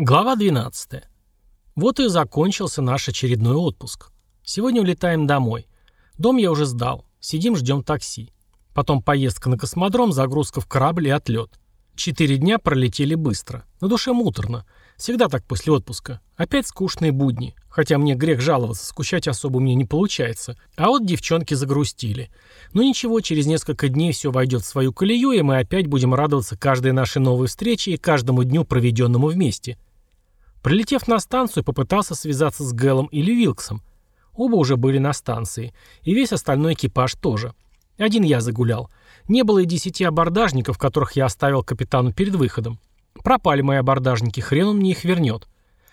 Глава 12. Вот и закончился наш очередной отпуск. Сегодня улетаем домой. Дом я уже сдал. Сидим, ждем такси. Потом поездка на космодром, загрузка в корабль и отлет. Четыре дня пролетели быстро. На душе муторно. Всегда так после отпуска. Опять скучные будни. Хотя мне грех жаловаться, скучать особо мне не получается. А вот девчонки загрустили. Но ничего, через несколько дней все войдет в свою колею, и мы опять будем радоваться каждой нашей новой встрече и каждому дню, проведенному вместе. Прилетев на станцию, попытался связаться с Гэлом или Вилксом. Оба уже были на станции. И весь остальной экипаж тоже. Один я загулял. Не было и десяти абордажников, которых я оставил капитану перед выходом. Пропали мои абордажники, хрен он мне их вернет.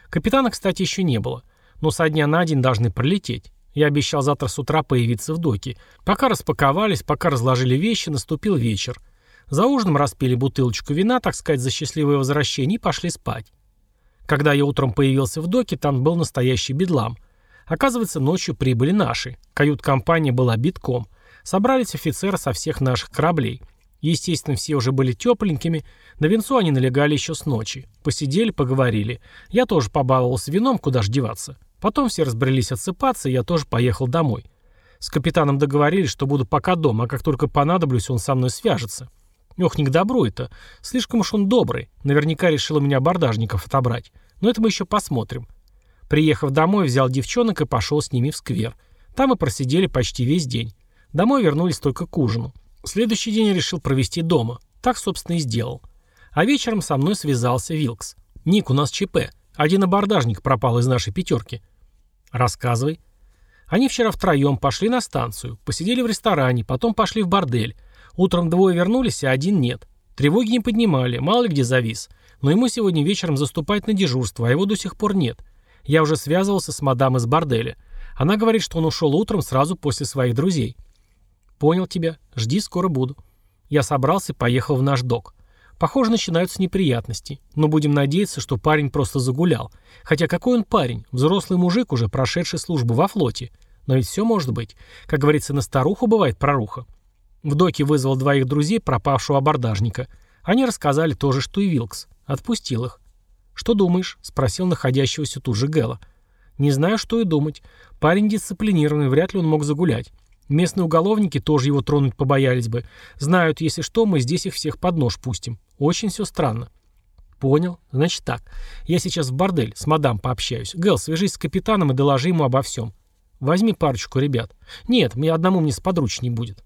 Капитана, кстати, еще не было. Но со дня на день должны пролететь. Я обещал завтра с утра появиться в доке. Пока распаковались, пока разложили вещи, наступил вечер. За ужином распили бутылочку вина, так сказать, за счастливое возвращение, и пошли спать. Когда я утром появился в доке, там был настоящий бедлам. Оказывается, ночью прибыли наши. Кают-компания была битком. Собрались офицеры со всех наших кораблей. Естественно, все уже были тепленькими. На венцу они налегали еще с ночи. Посидели, поговорили. Я тоже побаловался вином, куда ж деваться. Потом все разбрелись отсыпаться, и я тоже поехал домой. С капитаном договорились, что буду пока дома, а как только понадоблюсь, он со мной свяжется. Ох, не к добру это. Слишком уж он добрый. Наверняка решил у меня абордажников отобрать. Но это мы еще посмотрим. Приехав домой, взял девчонок и пошел с ними в сквер. Там мы просидели почти весь день. Домой вернулись только к ужину. Следующий день решил провести дома. Так, собственно, и сделал. А вечером со мной связался Вилкс. «Ник, у нас ЧП. Один абордажник пропал из нашей пятерки». «Рассказывай». Они вчера втроем пошли на станцию, посидели в ресторане, потом пошли в бордель. Утром двое вернулись, а один нет. Тревоги не поднимали, мало ли где завис. Но ему сегодня вечером заступать на дежурство, а его до сих пор нет. Я уже связывался с мадам из борделя. Она говорит, что он ушел утром сразу после своих друзей. «Понял тебя. Жди, скоро буду». Я собрался и поехал в наш док. Похоже, начинаются неприятности. Но будем надеяться, что парень просто загулял. Хотя какой он парень? Взрослый мужик, уже прошедший службу во флоте. Но ведь все может быть. Как говорится, на старуху бывает проруха. В доке вызвал двоих друзей пропавшего абордажника. Они рассказали то же, что и Вилкс. Отпустил их. «Что думаешь?» — спросил находящегося тут же Гэла. «Не знаю, что и думать. Парень дисциплинированный, вряд ли он мог загулять. Местные уголовники тоже его тронуть побоялись бы. Знают, если что, мы здесь их всех под нож пустим. Очень все странно». «Понял. Значит так. Я сейчас в бордель, с мадам пообщаюсь. Гэл, свяжись с капитаном и доложи ему обо всем. Возьми парочку ребят. Нет, мне одному мне сподручней будет».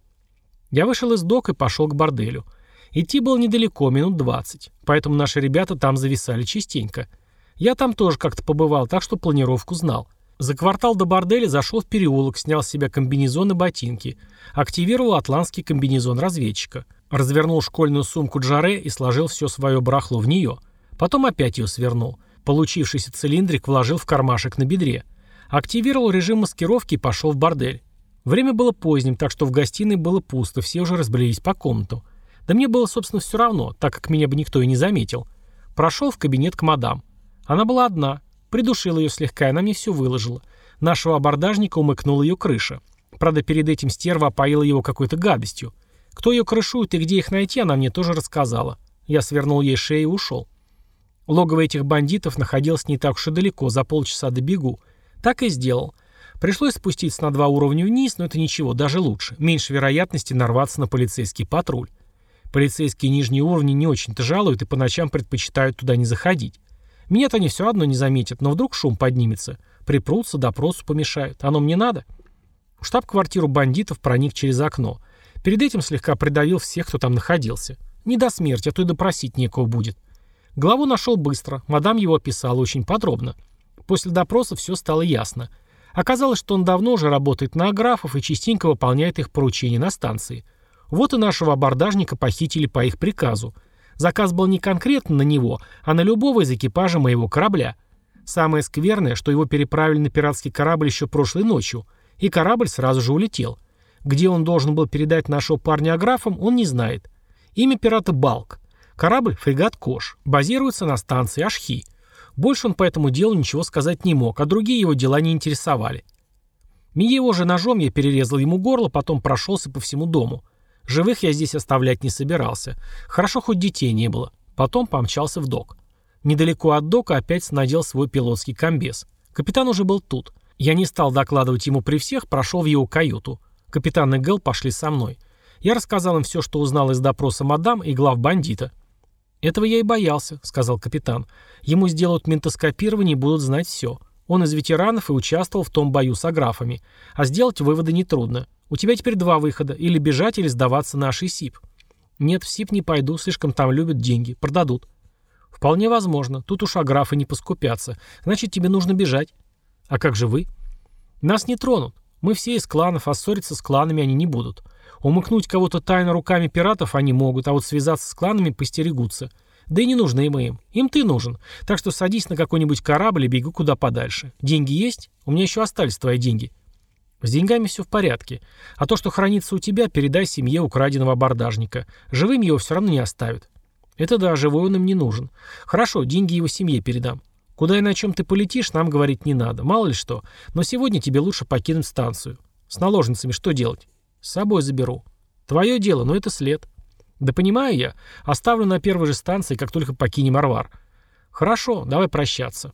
Я вышел из док и пошел к борделю. Идти было недалеко, минут двадцать. Поэтому наши ребята там зависали частенько. Я там тоже как-то побывал, так что планировку знал. За квартал до борделя зашел в переулок, снял с себя комбинезон и ботинки. Активировал атлантский комбинезон разведчика. Развернул школьную сумку Джаре и сложил все свое барахло в нее. Потом опять ее свернул. Получившийся цилиндрик вложил в кармашек на бедре. Активировал режим маскировки и пошел в бордель. Время было поздним, так что в гостиной было пусто, все уже разбрелись по комнату. Да мне было, собственно, все равно, так как меня бы никто и не заметил. Прошел в кабинет к мадам. Она была одна, Придушил ее слегка, и она мне все выложила. Нашего абордажника умыкнула ее крыша. Правда, перед этим стерва опоила его какой-то гадостью. Кто ее крышует и где их найти, она мне тоже рассказала. Я свернул ей шею и ушел. Логово этих бандитов находилось не так уж и далеко, за полчаса до бегу. Так и сделал. Пришлось спуститься на два уровня вниз, но это ничего, даже лучше. Меньше вероятности нарваться на полицейский патруль. Полицейские нижние уровни не очень-то жалуют и по ночам предпочитают туда не заходить. Меня-то они все равно не заметят, но вдруг шум поднимется. Припрутся, допросу помешают. Оно мне надо? В штаб-квартиру бандитов проник через окно. Перед этим слегка придавил всех, кто там находился. Не до смерти, а то и допросить некого будет. Главу нашел быстро, мадам его описала очень подробно. После допроса все стало ясно. Оказалось, что он давно уже работает на аграфов и частенько выполняет их поручения на станции. Вот и нашего абордажника похитили по их приказу – Заказ был не конкретно на него, а на любого из экипажа моего корабля. Самое скверное, что его переправили на пиратский корабль еще прошлой ночью, и корабль сразу же улетел. Где он должен был передать нашего парня аграфам, он не знает. Имя пирата Балк. Корабль «Фрегат Кош». Базируется на станции Ашхи. Больше он по этому делу ничего сказать не мог, а другие его дела не интересовали. Его же ножом я перерезал ему горло, потом прошелся по всему дому. Живых я здесь оставлять не собирался. Хорошо, хоть детей не было. Потом помчался в док. Недалеко от дока опять надел свой пилотский комбез. Капитан уже был тут. Я не стал докладывать ему при всех, прошел в его каюту. Капитан и Гэл пошли со мной. Я рассказал им все, что узнал из допроса мадам и глав бандита. «Этого я и боялся», — сказал капитан. «Ему сделают ментоскопирование и будут знать все. Он из ветеранов и участвовал в том бою с аграфами. А сделать выводы нетрудно. У тебя теперь два выхода. Или бежать, или сдаваться на СИП». «Нет, в СИП не пойду, слишком там любят деньги. Продадут». «Вполне возможно. Тут уж аграфы не поскупятся. Значит, тебе нужно бежать». «А как же вы?» «Нас не тронут. Мы все из кланов, а ссориться с кланами они не будут. Умыкнуть кого-то тайно руками пиратов они могут, а вот связаться с кланами постерегутся. Да и не нужны мы им. Им ты нужен. Так что садись на какой-нибудь корабль и бегу куда подальше. Деньги есть? У меня еще остались твои деньги. С деньгами все в порядке. А то, что хранится у тебя, передай семье украденного абордажника. Живым его все равно не оставят. Это да, живой он им не нужен. Хорошо, деньги его семье передам. Куда и на чем ты полетишь, нам говорить не надо. Мало ли что. Но сегодня тебе лучше покинуть станцию. С наложницами что делать? С собой заберу. Твое дело, но это след. Да понимаю я. Оставлю на первой же станции, как только покинем Арвар. Хорошо, давай прощаться.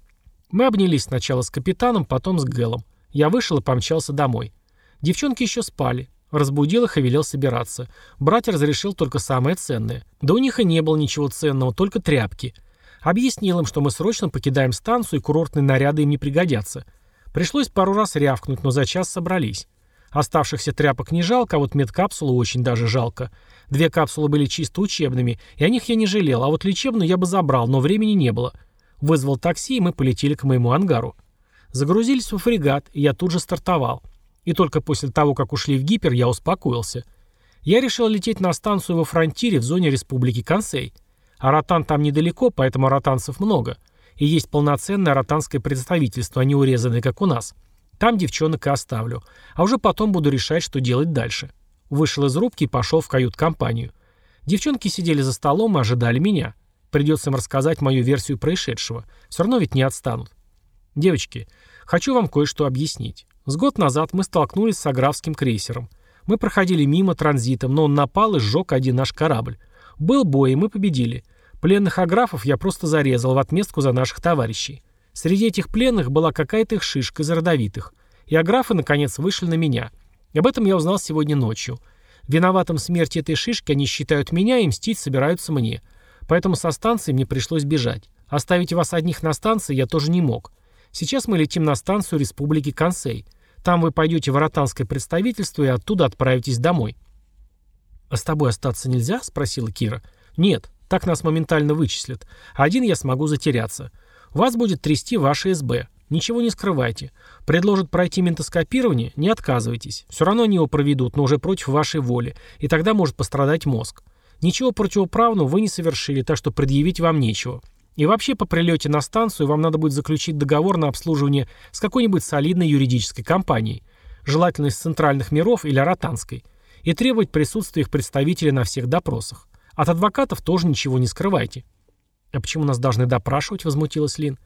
Мы обнялись сначала с капитаном, потом с Гэлом. Я вышел и помчался домой. Девчонки еще спали. Разбудил их и велел собираться. Брать разрешил только самое ценное. Да у них и не было ничего ценного, только тряпки. Объяснил им, что мы срочно покидаем станцию и курортные наряды им не пригодятся. Пришлось пару раз рявкнуть, но за час собрались. Оставшихся тряпок не жалко, а вот медкапсулу очень даже жалко. Две капсулы были чисто учебными, и о них я не жалел, а вот лечебную я бы забрал, но времени не было. Вызвал такси, и мы полетели к моему ангару. Загрузились во фрегат, и я тут же стартовал. И только после того, как ушли в гипер, я успокоился. Я решил лететь на станцию во фронтире в зоне Республики Консей. Аратан там недалеко, поэтому аратанцев много. И есть полноценное аратанское представительство, а не урезанное, как у нас. Там девчонок и оставлю. А уже потом буду решать, что делать дальше. Вышел из рубки и пошел в кают-компанию. Девчонки сидели за столом и ожидали меня. Придется им рассказать мою версию происшедшего. Все равно ведь не отстанут. Девочки, хочу вам кое-что объяснить. С год назад мы столкнулись с аграфским крейсером. Мы проходили мимо транзитом, но он напал и сжег один наш корабль. Был бой, и мы победили. Пленных аграфов я просто зарезал в отместку за наших товарищей. Среди этих пленных была какая-то их шишка из родовитых. И аграфы, наконец, вышли на меня. Об этом я узнал сегодня ночью. Виноватым смерти этой шишки они считают меня и мстить собираются мне. Поэтому со станции мне пришлось бежать. Оставить вас одних на станции я тоже не мог. Сейчас мы летим на станцию Республики Консей. Там вы пойдете в Аратанское представительство и оттуда отправитесь домой. «А с тобой остаться нельзя?» — спросила Кира. «Нет, так нас моментально вычислят. Один я смогу затеряться. Вас будет трясти ваше СБ. Ничего не скрывайте. Предложат пройти ментоскопирование, не отказывайтесь. Все равно они его проведут, но уже против вашей воли. И тогда может пострадать мозг. Ничего противоправного вы не совершили, так что предъявить вам нечего. И вообще по прилете на станцию вам надо будет заключить договор на обслуживание с какой-нибудь солидной юридической компанией, желательно из центральных миров или аратанской и требовать присутствия их представителей на всех допросах. От адвокатов тоже ничего не скрывайте. «А почему нас должны допрашивать?» — возмутилась Лин.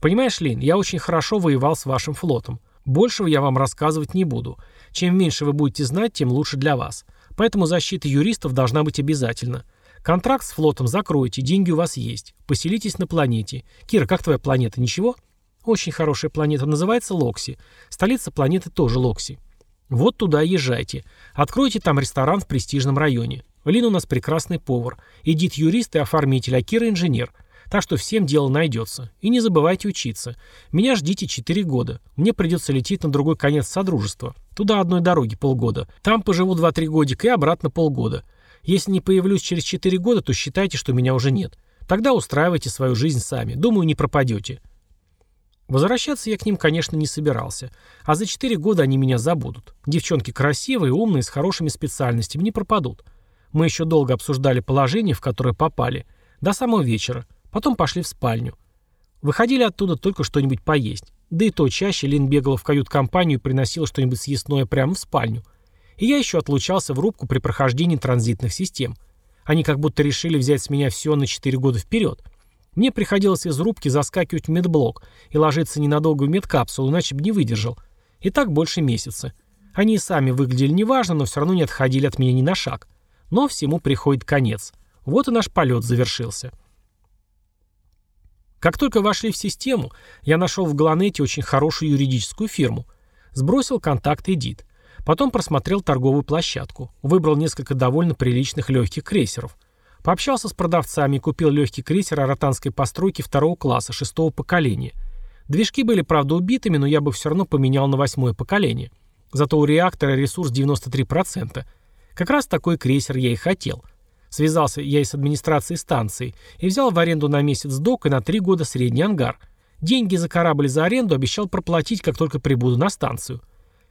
«Понимаешь, Лин, я очень хорошо воевал с вашим флотом. Большего я вам рассказывать не буду. Чем меньше вы будете знать, тем лучше для вас. Поэтому защита юристов должна быть обязательна. Контракт с флотом закройте, деньги у вас есть. Поселитесь на планете. Кира, как твоя планета, ничего? Очень хорошая планета, называется Локси. Столица планеты тоже Локси. Вот туда езжайте. Откройте там ресторан в престижном районе. Лин у нас прекрасный повар. Эдит юрист и оформитель, а Кира инженер. Так что всем дело найдется. И не забывайте учиться. Меня ждите 4 года. Мне придется лететь на другой конец Содружества. Туда одной дороги полгода. Там поживу 2-3 годика и обратно полгода. Если не появлюсь через 4 года, то считайте, что меня уже нет. Тогда устраивайте свою жизнь сами. Думаю, не пропадете. Возвращаться я к ним, конечно, не собирался. А за четыре года они меня забудут. Девчонки красивые, умные, с хорошими специальностями, не пропадут. Мы еще долго обсуждали положение, в которое попали. До самого вечера. Потом пошли в спальню. Выходили оттуда только что-нибудь поесть. Да и то чаще Лин бегала в кают-компанию и приносила что-нибудь съестное прямо в спальню. И я еще отлучался в рубку при прохождении транзитных систем. Они как будто решили взять с меня все на 4 года вперед. Мне приходилось из рубки заскакивать в медблок и ложиться ненадолго в медкапсулу, иначе бы не выдержал. И так больше месяца. Они и сами выглядели неважно, но все равно не отходили от меня ни на шаг. Но всему приходит конец. Вот и наш полет завершился. Как только вошли в систему, я нашел в Галанете очень хорошую юридическую фирму. Сбросил контакт Эдит. Потом просмотрел торговую площадку. Выбрал несколько довольно приличных легких крейсеров. Пообщался с продавцами и купил легкий крейсер аратанской постройки второго класса, шестого поколения. Движки были, правда, убитыми, но я бы все равно поменял на восьмое поколение. Зато у реактора ресурс 93%. Как раз такой крейсер я и хотел. Связался я и с администрацией станции и взял в аренду на месяц док и на три года средний ангар. Деньги за корабль за аренду обещал проплатить, как только прибуду на станцию.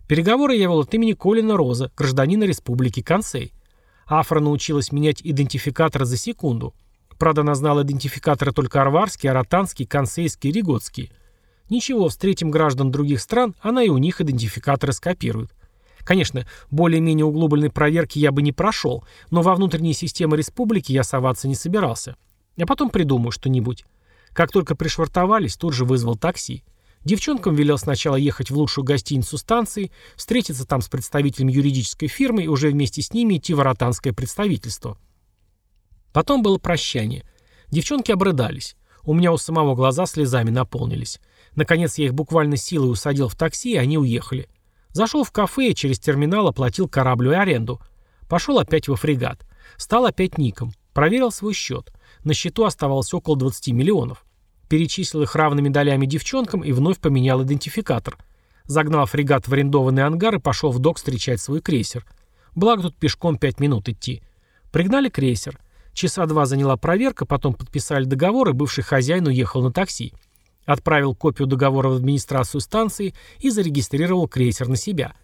Переговоры я вел от имени Колина Роза, гражданина Республики Консей. Афра научилась менять идентификаторы за секунду. Правда, она знала идентификаторы только арварские, аратанские, консейские и риготские. Ничего, встретим граждан других стран, она и у них идентификаторы скопирует. Конечно, более-менее углубленной проверки я бы не прошел, но во внутренние системы республики я соваться не собирался. А потом придумаю что-нибудь. Как только пришвартовались, тут же вызвал такси. Девчонкам велел сначала ехать в лучшую гостиницу станции, встретиться там с представителем юридической фирмы и уже вместе с ними идти в аратанское представительство. Потом было прощание. Девчонки обрыдались. У меня у самого глаза слезами наполнились. Наконец я их буквально силой усадил в такси, и они уехали. Зашел в кафе и через терминал оплатил кораблю и аренду. Пошел опять во фрегат. Стал опять ником. Проверил свой счет. На счету оставалось около 20 миллионов. Перечислил их равными долями девчонкам и вновь поменял идентификатор. Загнал фрегат в арендованный ангар и пошел в док встречать свой крейсер. Благо тут пешком 5 минут идти. Пригнали крейсер. Часа два заняла проверка, потом подписали договор, и бывший хозяин уехал на такси. Отправил копию договора в администрацию станции и зарегистрировал крейсер на себя.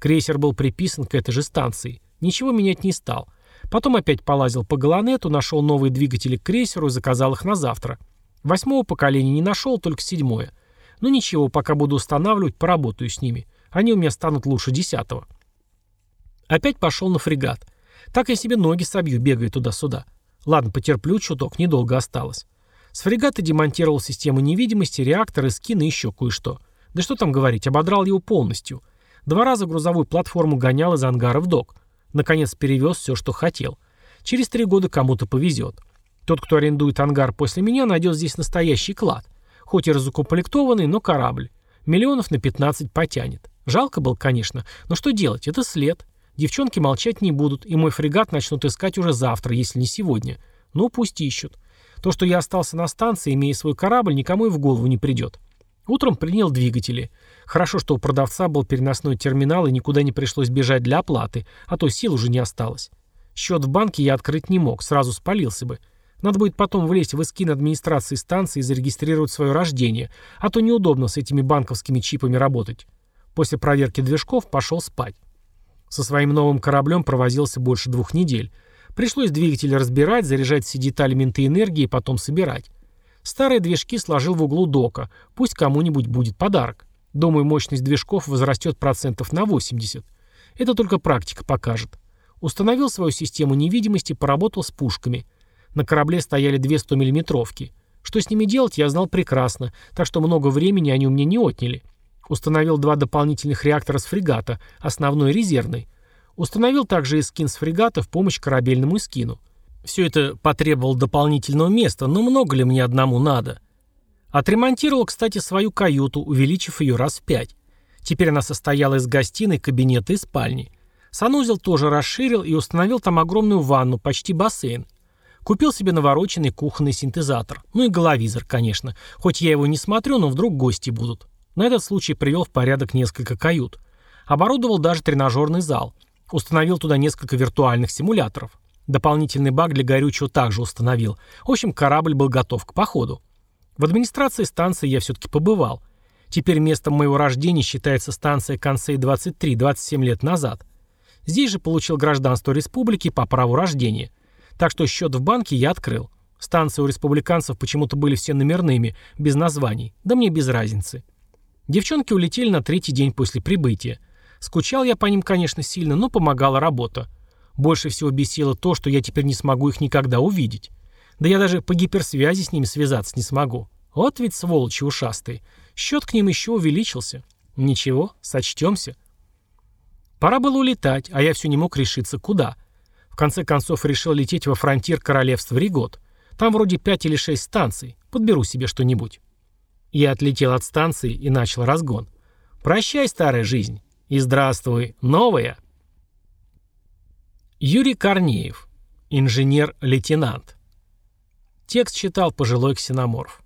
Крейсер был приписан к этой же станции. Ничего менять не стал. Потом опять полазил по Галанету, нашел новые двигатели к крейсеру и заказал их на завтра. Восьмого поколения не нашел, только седьмое. Но ничего, пока буду устанавливать, поработаю с ними. Они у меня станут лучше десятого. Опять пошел на фрегат. Так я себе ноги собью, бегая туда-сюда. Ладно, потерплю чуток, недолго осталось. С фрегата демонтировал систему невидимости, реакторы, скины и еще кое-что. Да что там говорить, ободрал его полностью. Два раза грузовую платформу гонял из ангара в док. Наконец перевез все, что хотел. Через три года кому-то повезет. Тот, кто арендует ангар после меня, найдет здесь настоящий клад. Хоть и разукомплектованный, но корабль. Миллионов на 15 потянет. Жалко было, конечно, но что делать, это след. Девчонки молчать не будут, и мой фрегат начнут искать уже завтра, если не сегодня. Ну, пусть ищут. То, что я остался на станции, имея свой корабль, никому и в голову не придет. Утром принял двигатели. Хорошо, что у продавца был переносной терминал и никуда не пришлось бежать для оплаты, а то сил уже не осталось. Счет в банке я открыть не мог, сразу спалился бы. Надо будет потом влезть в эскин администрации станции и зарегистрировать свое рождение, а то неудобно с этими банковскими чипами работать. После проверки движков пошел спать. Со своим новым кораблем провозился больше двух недель. Пришлось двигатель разбирать, заряжать все детали менты энергии и потом собирать. Старые движки сложил в углу дока. Пусть кому-нибудь будет подарок. Думаю, мощность движков возрастет процентов на 80. Это только практика покажет. Установил свою систему невидимости, поработал с пушками. На корабле стояли две 100-миллиметровки. Что с ними делать, я знал прекрасно, так что много времени они у меня не отняли. Установил два дополнительных реактора с фрегата, основной и резервный. Установил также эскин с фрегата в помощь корабельному эскину. Все это потребовало дополнительного места, но много ли мне одному надо? Отремонтировал, кстати, свою каюту, увеличив ее раз в пять. Теперь она состояла из гостиной, кабинета и спальни. Санузел тоже расширил и установил там огромную ванну, почти бассейн. Купил себе навороченный кухонный синтезатор. Ну и головизор, конечно. Хоть я его не смотрю, но вдруг гости будут. На этот случай привел в порядок несколько кают. Оборудовал даже тренажерный зал – Установил туда несколько виртуальных симуляторов. Дополнительный бак для горючего также установил. В общем, корабль был готов к походу. В администрации станции я все-таки побывал. Теперь местом моего рождения считается станция Консей-23 27 лет назад. Здесь же получил гражданство республики по праву рождения. Так что счет в банке я открыл. Станции у республиканцев почему-то были все номерными, без названий. Да мне без разницы. Девчонки улетели на третий день после прибытия. Скучал я по ним, конечно, сильно, но помогала работа. Больше всего бесило то, что я теперь не смогу их никогда увидеть. Да я даже по гиперсвязи с ними связаться не смогу. Вот ведь сволочи ушастые. Счет к ним еще увеличился. Ничего, сочтемся. Пора было улетать, а я все не мог решиться, куда. В конце концов решил лететь во фронтир королевства Ригот. Там вроде пять или шесть станций. Подберу себе что-нибудь. Я отлетел от станции и начал разгон. Прощай, старая жизнь. И здравствуй, новая. Юрий Корнеев. Инженер-лейтенант. Текст читал пожилой ксеноморф.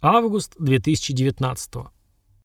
Август 2019